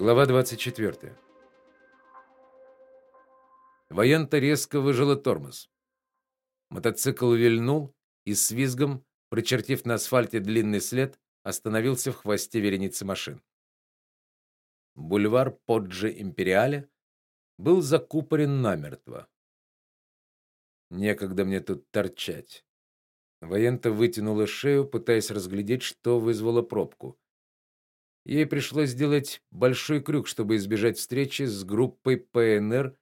Глава 24. Воента резко выжила тормоз. Мотоцикл вильнул и с визгом, прочертив на асфальте длинный след, остановился в хвосте вереницы машин. Бульвар Поджи Империале был закупорен намертво. Некогда мне тут торчать. Воента вытянула шею, пытаясь разглядеть, что вызвало пробку. Ей пришлось сделать большой крюк, чтобы избежать встречи с группой ПНР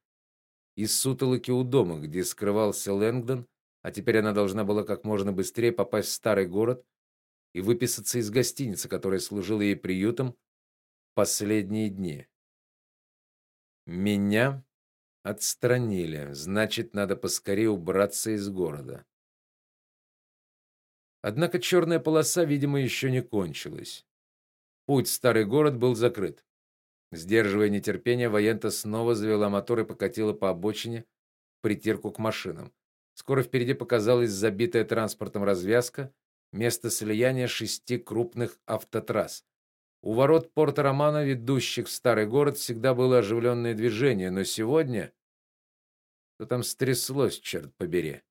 из сутолоки у дома, где скрывался Лэнгдон, а теперь она должна была как можно быстрее попасть в старый город и выписаться из гостиницы, которая служила ей приютом последние дни. Меня отстранили, значит, надо поскорее убраться из города. Однако черная полоса, видимо, еще не кончилась. Путь в старый город был закрыт. Сдерживая нетерпение, Воента снова завела мотор и покатила по обочине притирку к машинам. Скоро впереди показалась забитая транспортом развязка, место слияния шести крупных автотрасс. У ворот порта Романа, ведущих в старый город, всегда было оживленное движение, но сегодня что там стряслось, черт побери.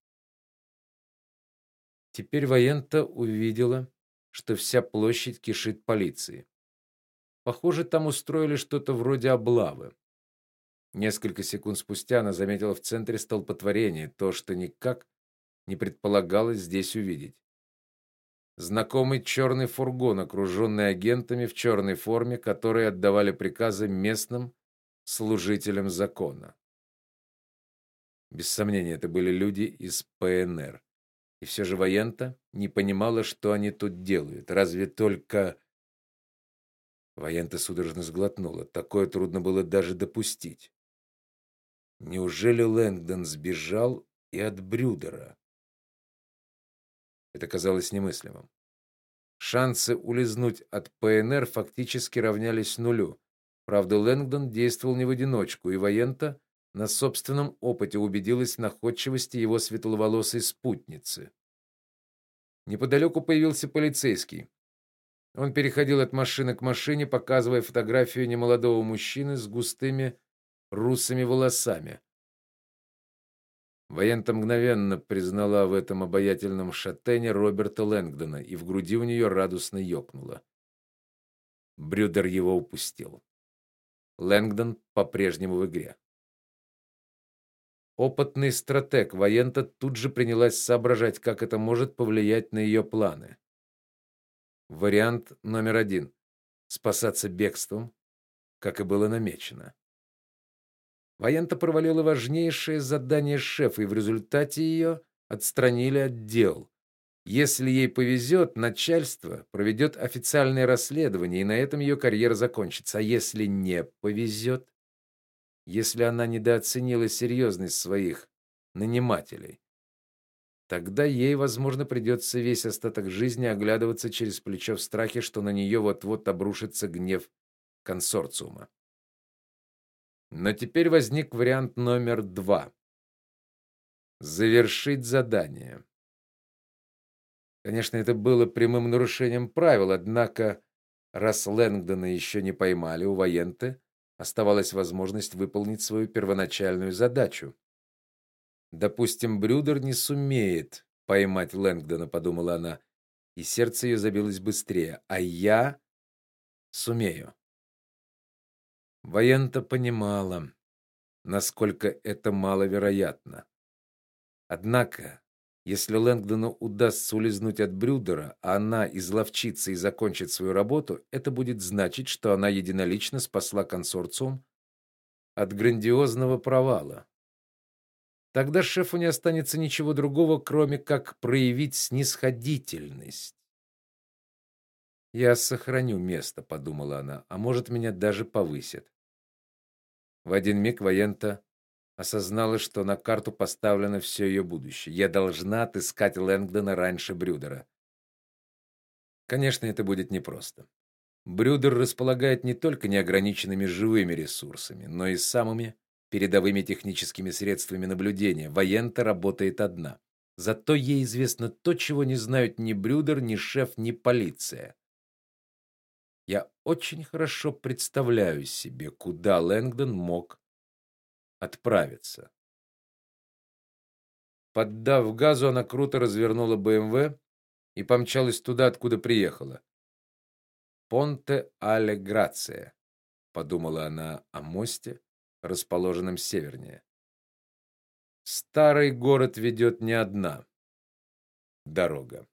Теперь Воента увидела что вся площадь кишит полицией. Похоже, там устроили что-то вроде облавы. Несколько секунд спустя она заметила в центре столпотворение, то, что никак не предполагалось здесь увидеть. Знакомый черный фургон, окруженный агентами в черной форме, которые отдавали приказы местным служителям закона. Без сомнения, это были люди из ПНР. И все же Воента не понимала, что они тут делают. Разве только Воента судорожно сглотнула. Такое трудно было даже допустить. Неужели Лэнгдон сбежал и от Брюдера? Это казалось немыслимым. Шансы улизнуть от ПНР фактически равнялись нулю. Правда, Лэнгдон действовал не в одиночку, и Воента на собственном опыте убедилась в находчивости его светловолосой спутницы. Неподалеку появился полицейский. Он переходил от машины к машине, показывая фотографию немолодого мужчины с густыми русыми волосами. Воента мгновенно признала в этом обаятельном шатене Роберта Лэнгдона, и в груди у нее радостно ёкнуло. Брюдер его упустил. Лэнгдон по-прежнему в игре. Опытный стратег Воента тут же принялась соображать, как это может повлиять на ее планы. Вариант номер один — спасаться бегством, как и было намечено. Воента провалила важнейшее задание шефа, и в результате ее отстранили от дел. Если ей повезет, начальство проведет официальное расследование, и на этом ее карьера закончится. А если не повезет, если она недооценила серьезность своих нанимателей. Тогда ей, возможно, придется весь остаток жизни оглядываться через плечо в страхе, что на нее вот-вот обрушится гнев консорциума. Но теперь возник вариант номер два. Завершить задание. Конечно, это было прямым нарушением правил, однако раз Лэнгдона еще не поймали у Военты, оставалась возможность выполнить свою первоначальную задачу. Допустим, Брюдер не сумеет поймать Лэнгдона, подумала она, и сердце ее забилось быстрее, а я сумею. Воента понимала, насколько это маловероятно. Однако если Лэнгдону удастся улизнуть от Брюдера, а она изловчится и закончит свою работу, это будет значить, что она единолично спасла консорциум от грандиозного провала. Тогда шефу не останется ничего другого, кроме как проявить снисходительность. Я сохраню место, подумала она. А может, меня даже повысят. В один миг Воента осознала, что на карту поставлено все ее будущее. Я должна отыскать Лэнгдона раньше Брюдера. Конечно, это будет непросто. Брюдер располагает не только неограниченными живыми ресурсами, но и самыми передовыми техническими средствами наблюдения. Воента работает одна. Зато ей известно то, чего не знают ни Брюдер, ни шеф, ни полиция. Я очень хорошо представляю себе, куда Лэнгдон мог отправиться. Поддав газу, она круто развернула БМВ и помчалась туда, откуда приехала. Понте але Грация, подумала она о мосте, расположенном севернее. Старый город ведет не одна дорога.